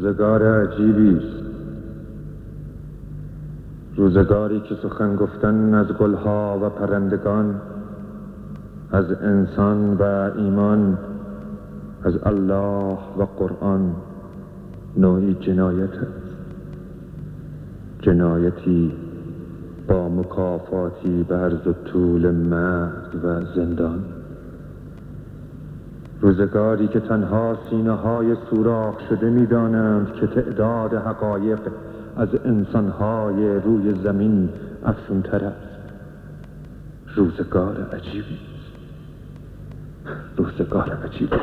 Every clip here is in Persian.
روزگار عجیبی است. روزگاری که سخن گفتن از گلها و پرندگان از انسان و ایمان از الله و قرآن نوعی جنایت است. جنایتی با مکافاتی به عرض طول مرد و زندان. روزگاری که تنها سینه های سوراخ شده می‌دانند که تعداد حقایق از انسانهای روی زمین افزونتر است. روزگار عجیبی روزگار عجیبی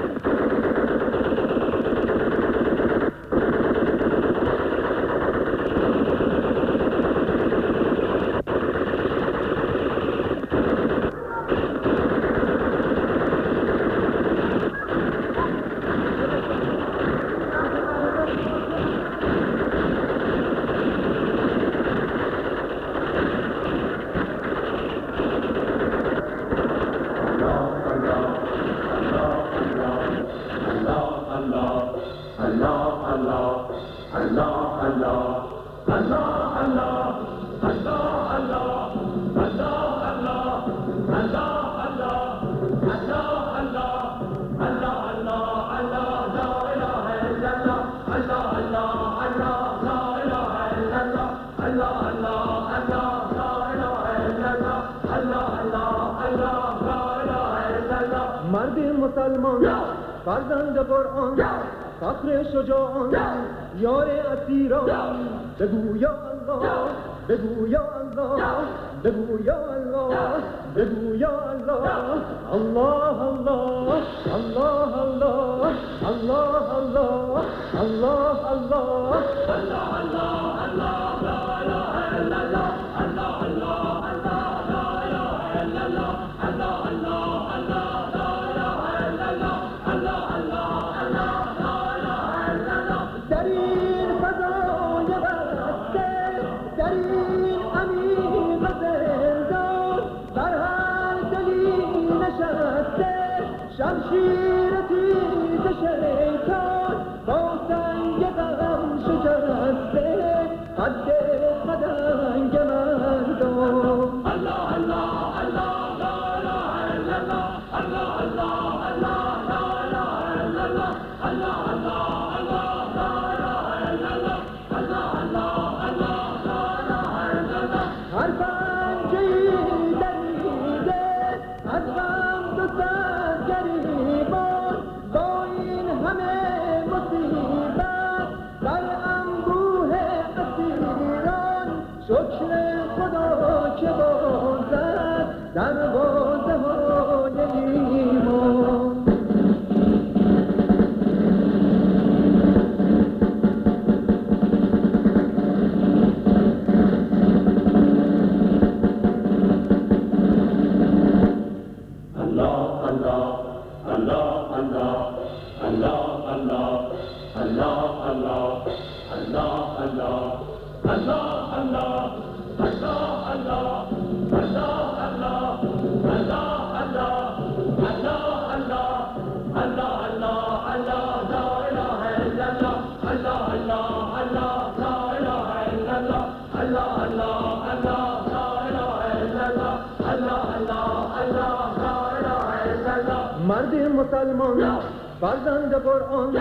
مسلمان فرزند قرآن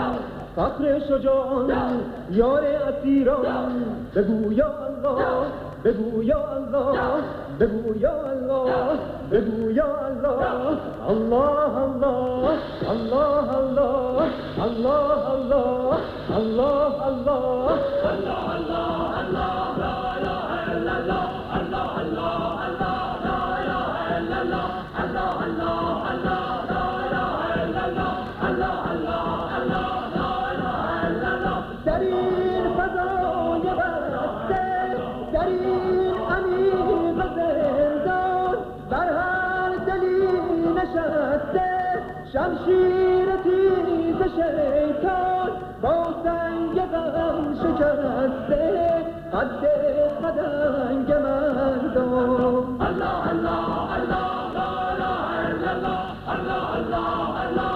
فخر شجاعان یار اسیران بگو یا الله بگو یا الله بگو یا الله بگو یا الله الله الله الله الله الله الله الله الله در شمشیر تیز شیطان با سنگ غم شکسته قد قدنگ مردم. الله الله الله الله الله الله الله الله.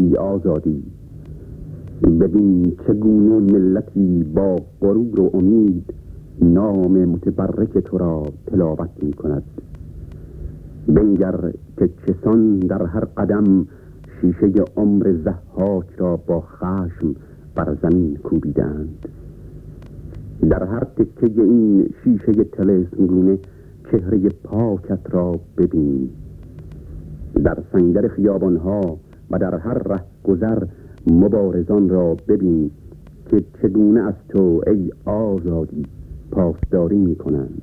ای آزادی. ببین چگونه ملتی با غرور و امید نام متبرک تو را تلاوت می کند. بنگر که چسان در هر قدم شیشه عمر زحاک را با خشم بر زمین کوبیدند. در هر تکه این شیشه تلسمگونه چهره پاکت را ببین در سنگر خیابانها و در هر ره گذر مبارزان را ببین که چگونه از تو ای آزادی پاسداری می کنند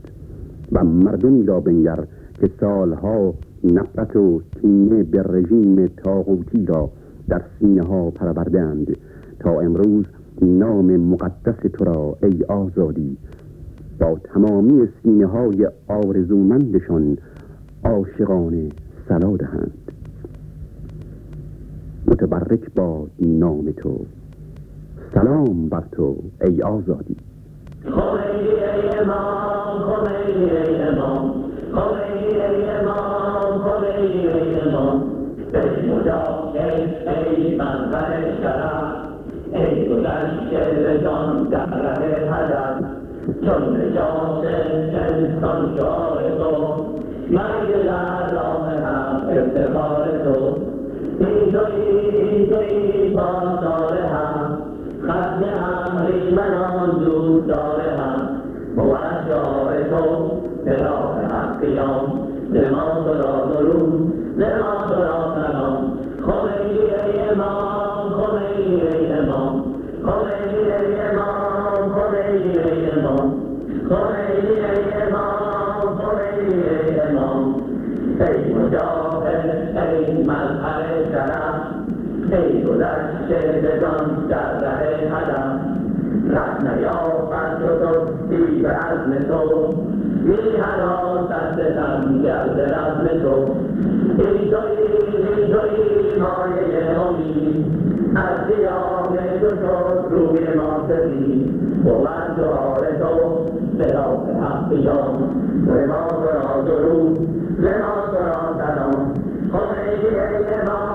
و مردمی را بنگر که سالها نفرت و کینه به رژیم تاغوتی را در سینه ها پروردند تا امروز نام مقدس تو را ای آزادی با تمامی سینه های آرزومندشان عاشقانه سلا دهند. متبرک با نام تو. سلام بر تو ای آزادی. خمینی ای امام ای ای ای ای در ره چون ای توی ای توی بازار هم ختم هم زود داره هم موجار تو به راه را درود نماز ای گذشته بدان در ره هدف ره تو تو بی به عزم تو. بی حراست دم گرد رزم تو. ای توی ای توی مایه امید از دیام تو شد روی ما سفید بود دعار تو. به راه حق بیام نماز را درود نماز را سلام خمینی ای امام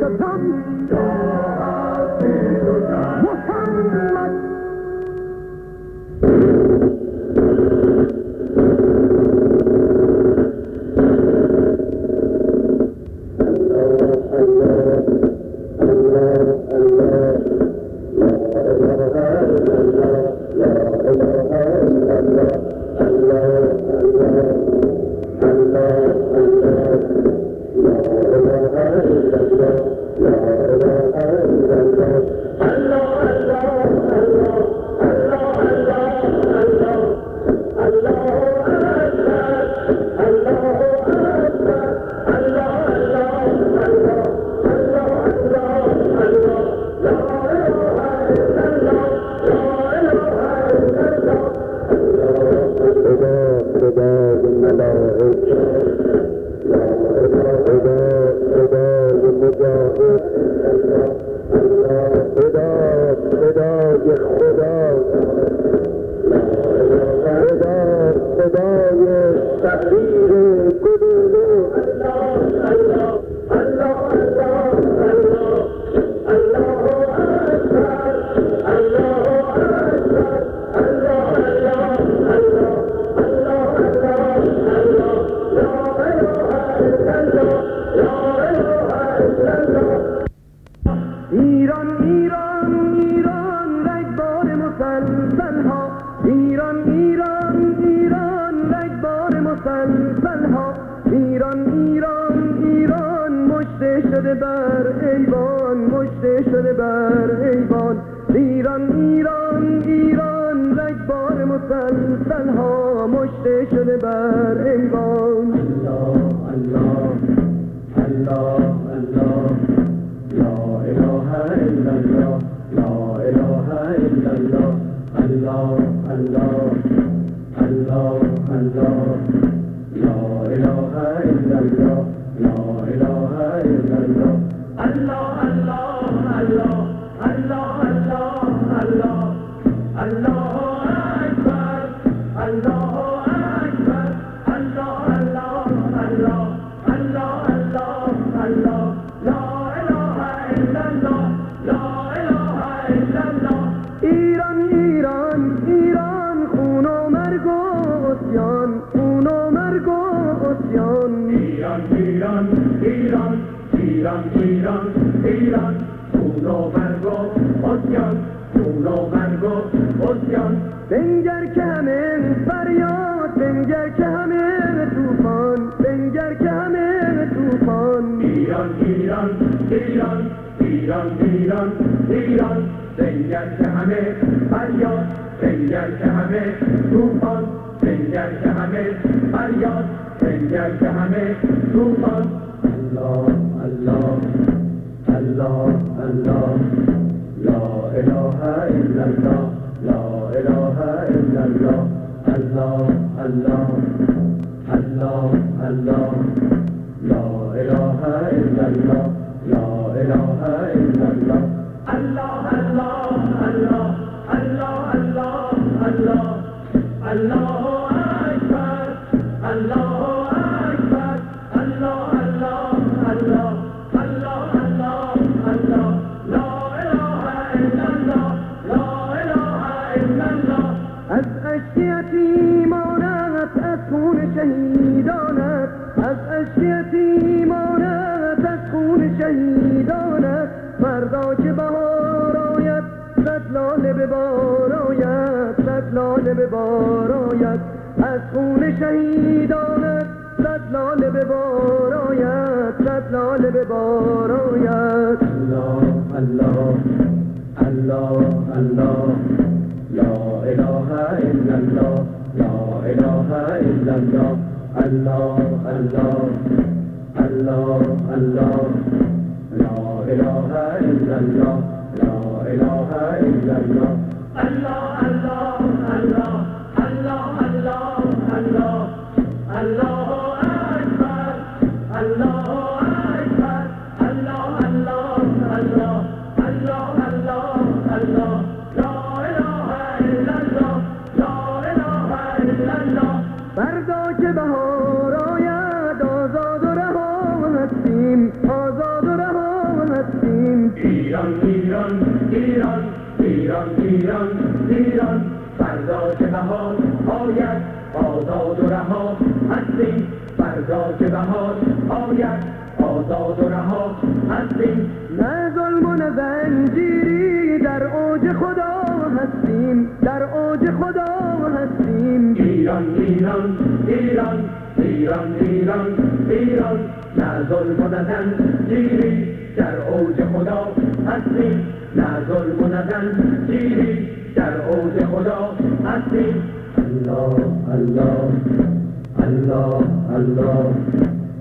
the drums. اله الا الله لا اله الا الله الله الله الله الله لا اله الا الله لا اله لاله به بار آید الله الله الله الله لا إله إلا الله لا إله إلا الله الله الله الله الله لا إله إلا الله لا إلا الله الله آید. آزاد و رها هستیم نه ظلم و نه زنجیری در اوج خدا هستیم. در اوج خدا هستیم. ایران ایران ایران ایران ایران ایران. نه ظلم و نه زنجیری در اوج خدا هستیم. نه ظلم و نه زنجیری در اوج خدا هستیم. الله الله الله الله.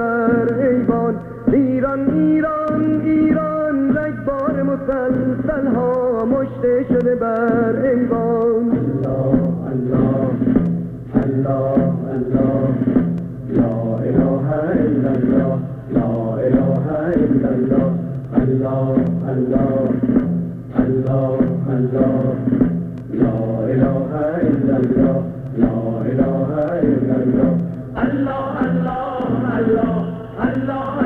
بر ایوان ایران ایران ایران رگبار مسلسل ها مشته شده بر ایوان الله الله الله الله لا إله إلا الله لا إله إلا الله الله الله الله الله لا إله إلا الله لا إلا الله الله الله الله Lord.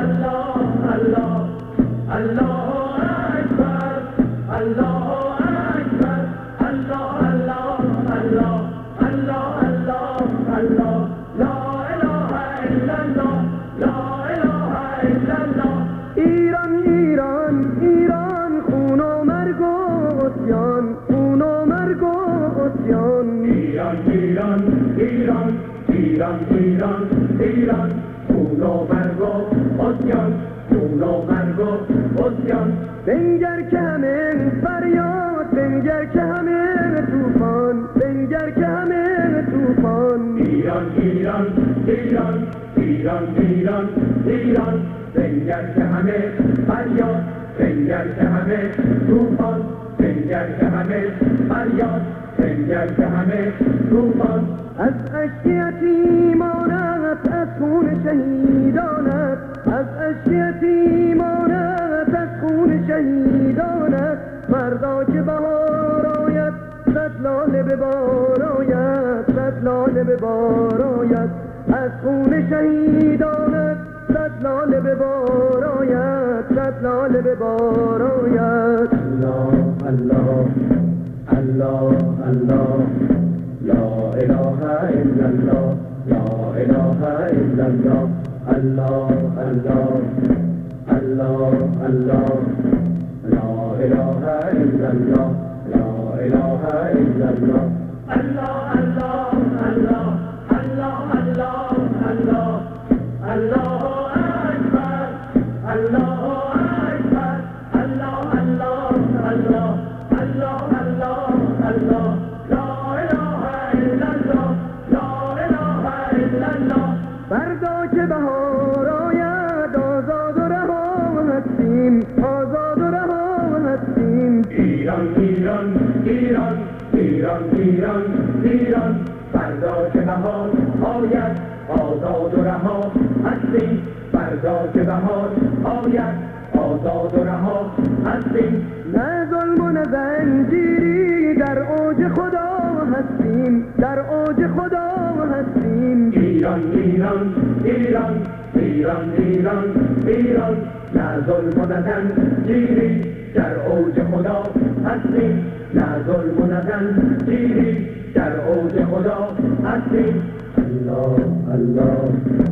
هستیم آزاد و رها هستیم ایران ایران ایران ایران ایران ایران. فردا که بهار آید آزاد و رها هستیم. فردا که بهار آید آزاد و رها هستیم. نه ظلم و نه زنجیری در اوج خدا هستیم. در اوج خدا هستیم. ایران ایران ایران ایران ایران ایران. نه ظلم و زنجیری در اوج خدا هستیم نه ظلم و زنجیری در اوج خدا هستیم الله الله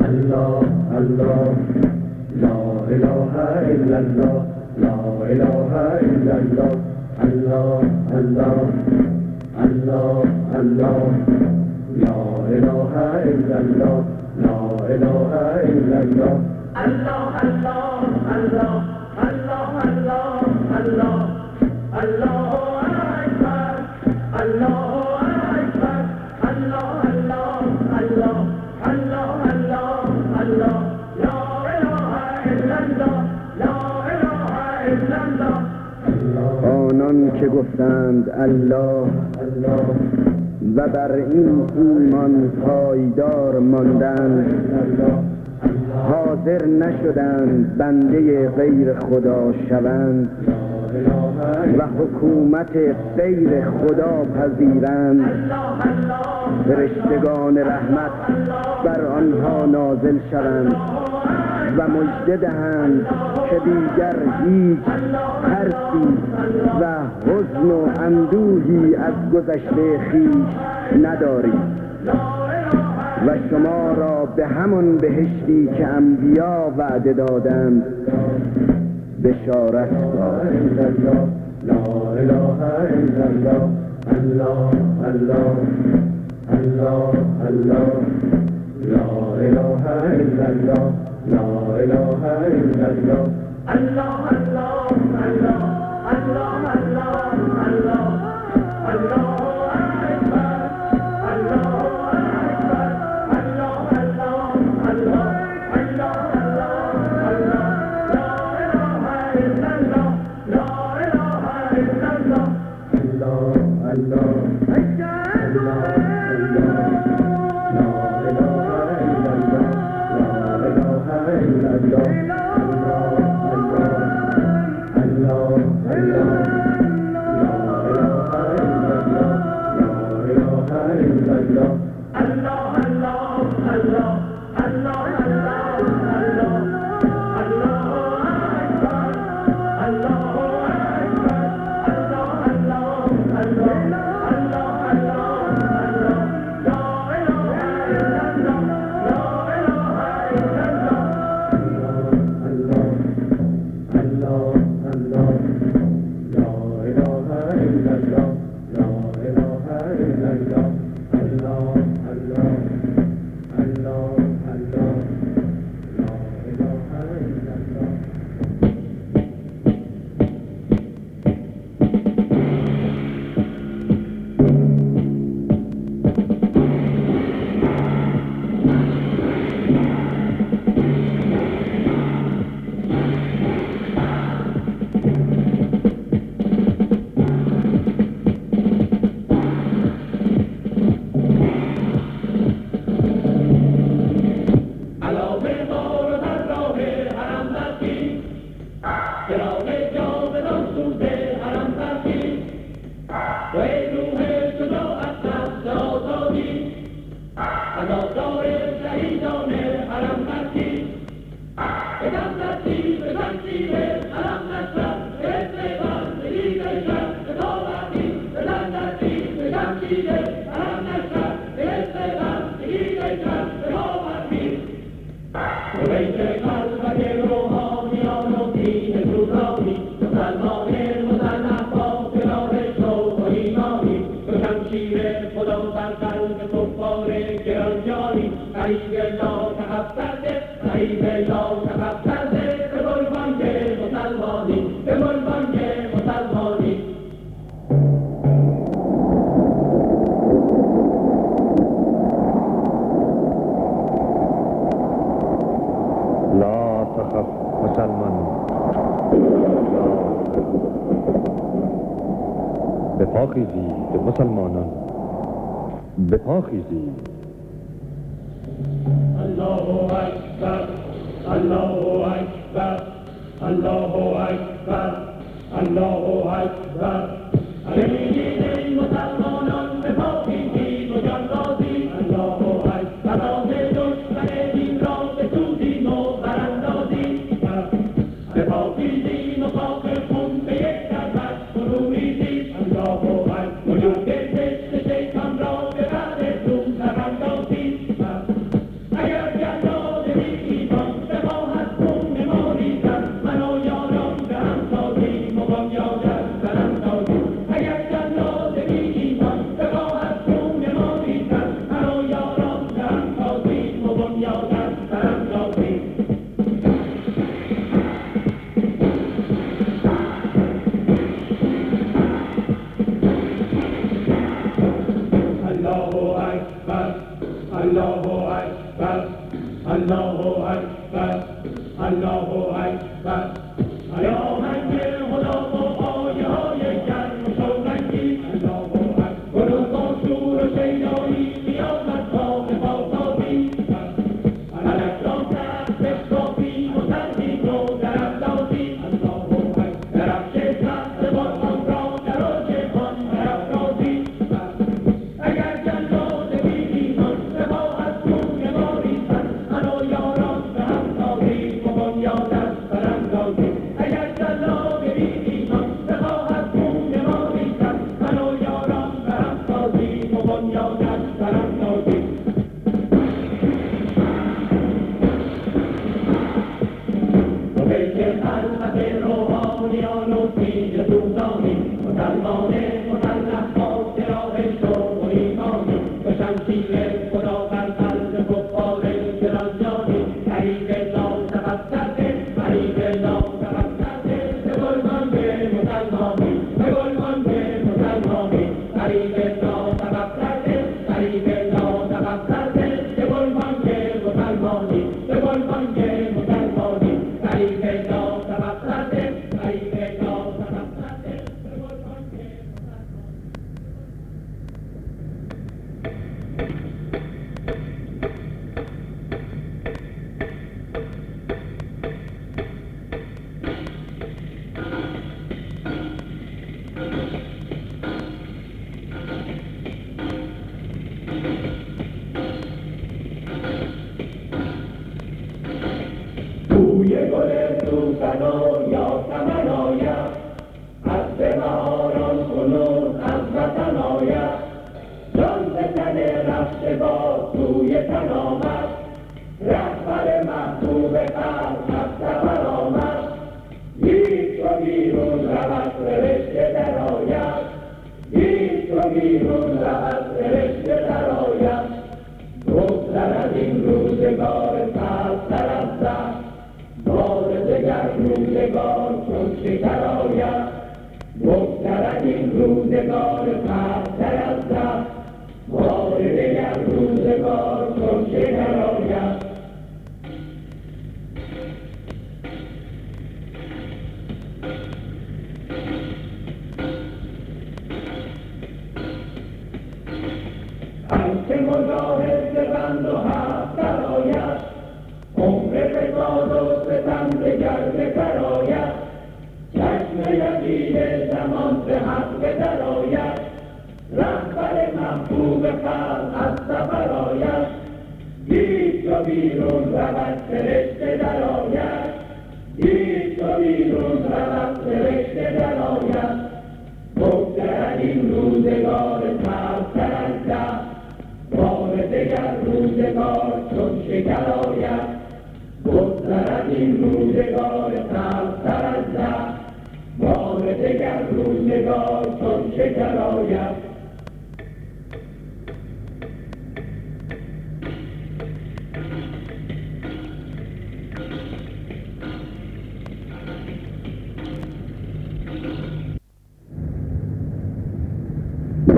الله الله. لا اله الا الله لا اله الا الله. الله الله الله الله. لا اله الا الله لا اله الا الله. آنان که گفتند الله و بر این ایمان پایدار ماندند حاضر نشدند بنده غیر خدا شوند و حکومت غیر خدا پذیرند. فرشتگان رحمت بر آنها نازل شوند و مژده دهند که دیگر هیچ ترسی و حزن و اندوهی از گذشته خیش ندارید و شما را به همان بهشتی که انبیا وعده دادند بشارت داد لا اله الا الله الله الله الله الله لا اله الا الله لا اله الا الله الله الله الله الله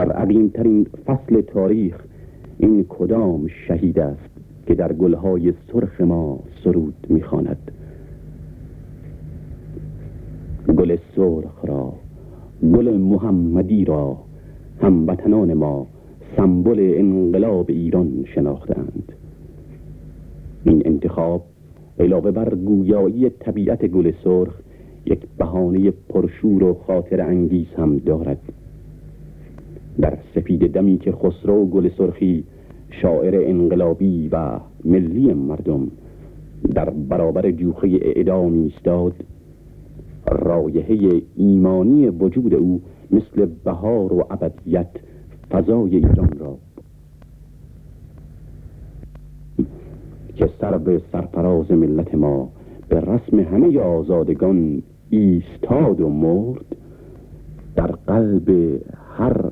بر عظیمترین فصل تاریخ این کدام شهید است که در گلهای سرخ ما سرود می‌خواند؟ گل سرخ را گل محمدی را هموطنان ما سمبل انقلاب ایران شناختند این انتخاب علاوه بر گویایی طبیعت گل سرخ یک بهانه پرشور و خاطر انگیز هم دارد. در سپید دمی که خسرو گل سرخی شاعر انقلابی و ملی مردم در برابر جوخه اعدام ایستاد رایحه ایمانی وجود او مثل بهار و ابدیت فضای ایران را که سر به سرفراز ملت ما به رسم همه آزادگان ایستاد و مرد در قلب هر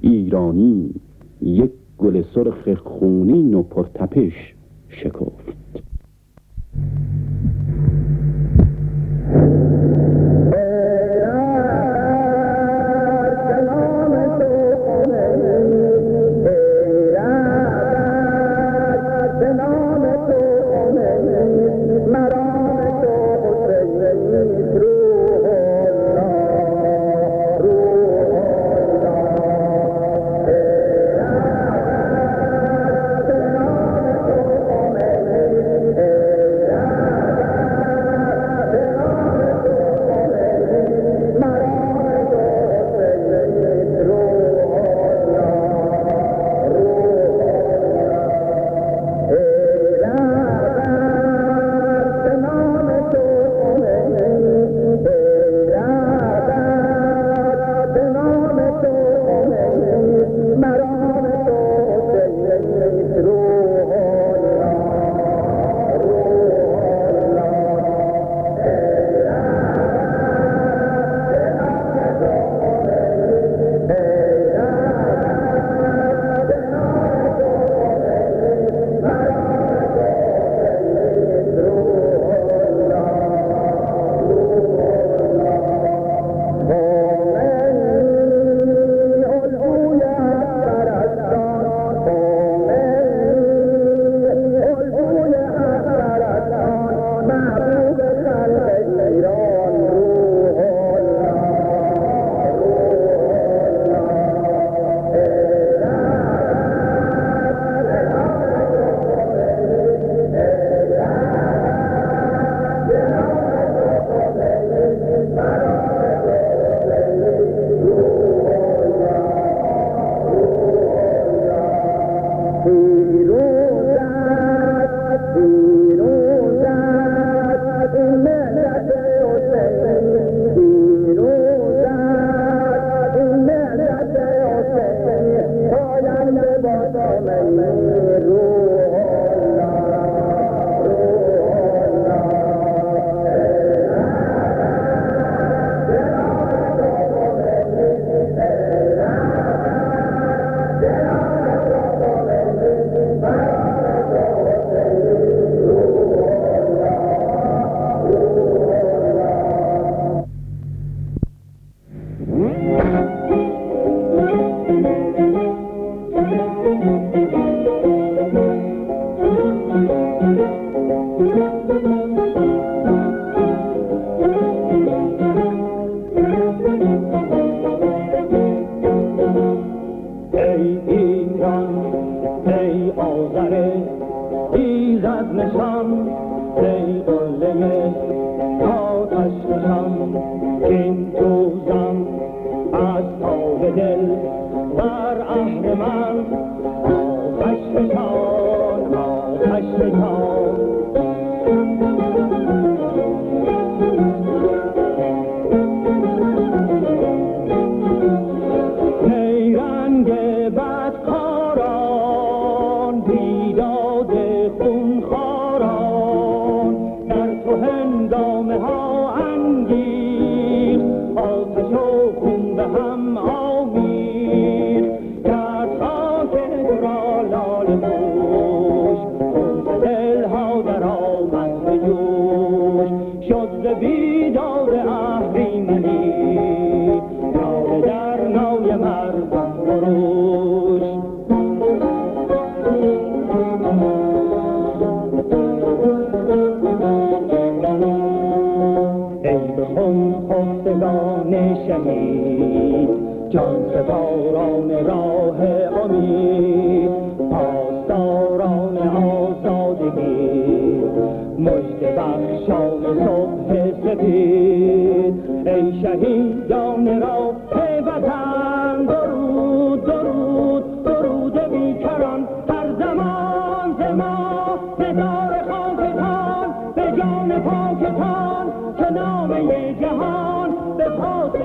ایرانی یک گل سرخ خونین و پرتپش شکفت.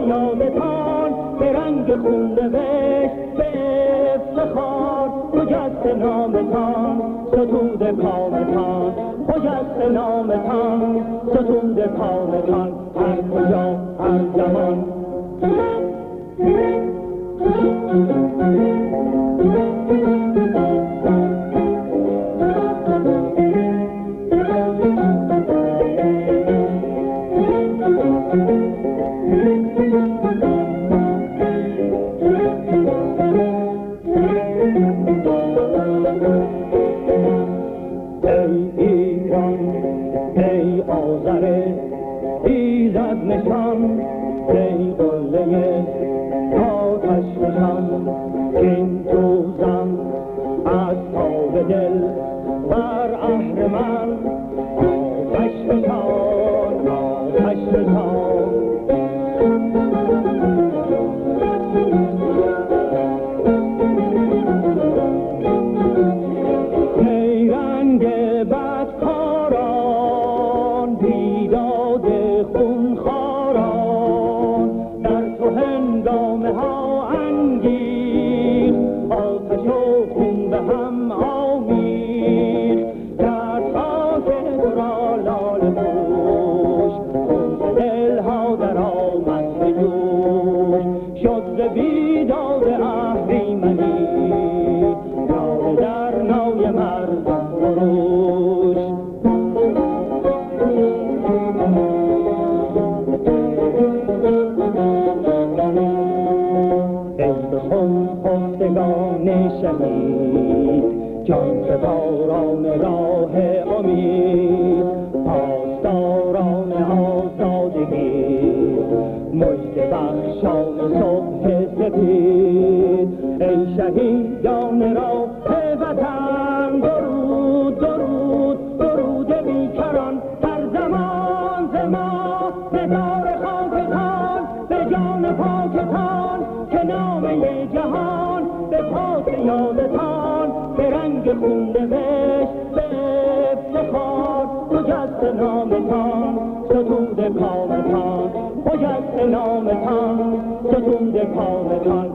ایامتان به رنگ خون نوشت به افتخار خجست نامتان ستود کامتان خجست نامتان ستود کامتان هر کجا هر زمان Thank you. شنید. جان ستاران راه امید پاسداران آزادگی. مجد بخشان صبح سپید. ای شهیدان راه نامتان ستون کامتان خوش است نامتان ستون کامتان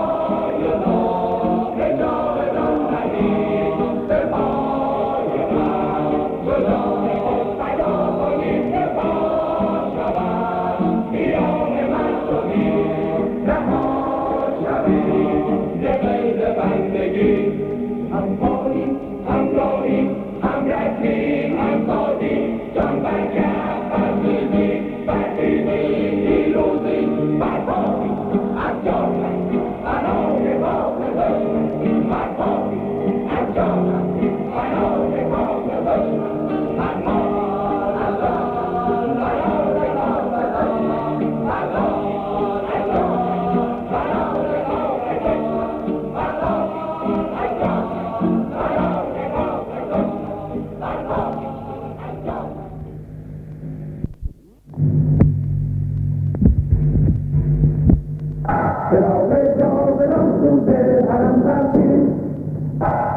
I'm begging, I'm falling, I'm going, I'm I'm falling, down by cap, I'm living, by living, I'm falling, I know the problem, my falling, I'm falling, I know the problem, I'm falling, I know the problem, I'm falling.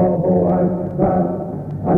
الله أكبر الله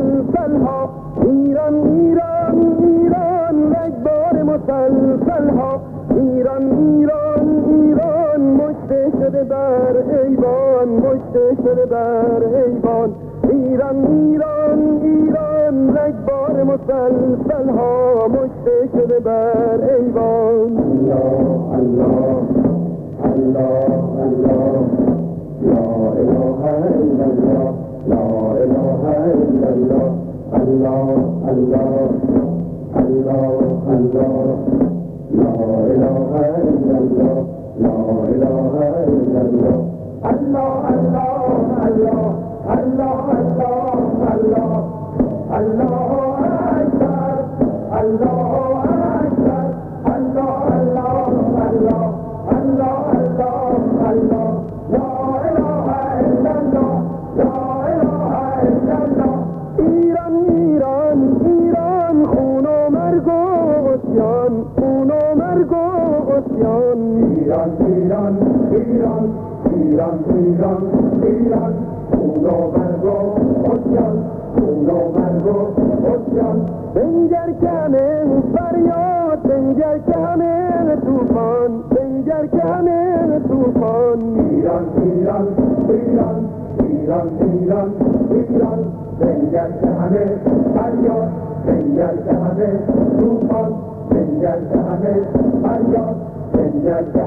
مسلسل ایران ایران ایران رگبار مسلسل ها ایران ایران ایران مشته شده بر ایوان مشته شده بر ایوان. ایران ایران ایران رگبار مسلسل ها مشته شده بر ایوان. الله الله الله. الله لا إلا الله. لا إله إلا الله لا إله إلا الله الله الله الله الله الله الله الله الله ایران ایران ایران عصیان خون و مرگ و عصیان بنگر که همه فریاد بنگر که همه توفان بنگر که همه توفان ایران ایران ایران ایران ایران ایران بنگر که همه فریاد بنگر که همه توفان بنگر که همه فریاد بنگر که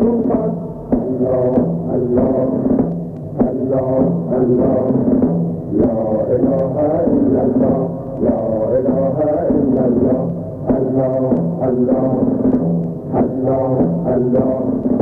توفان الله الله الله لا إله إلا الله لا إله إلا الله الله الله الله الله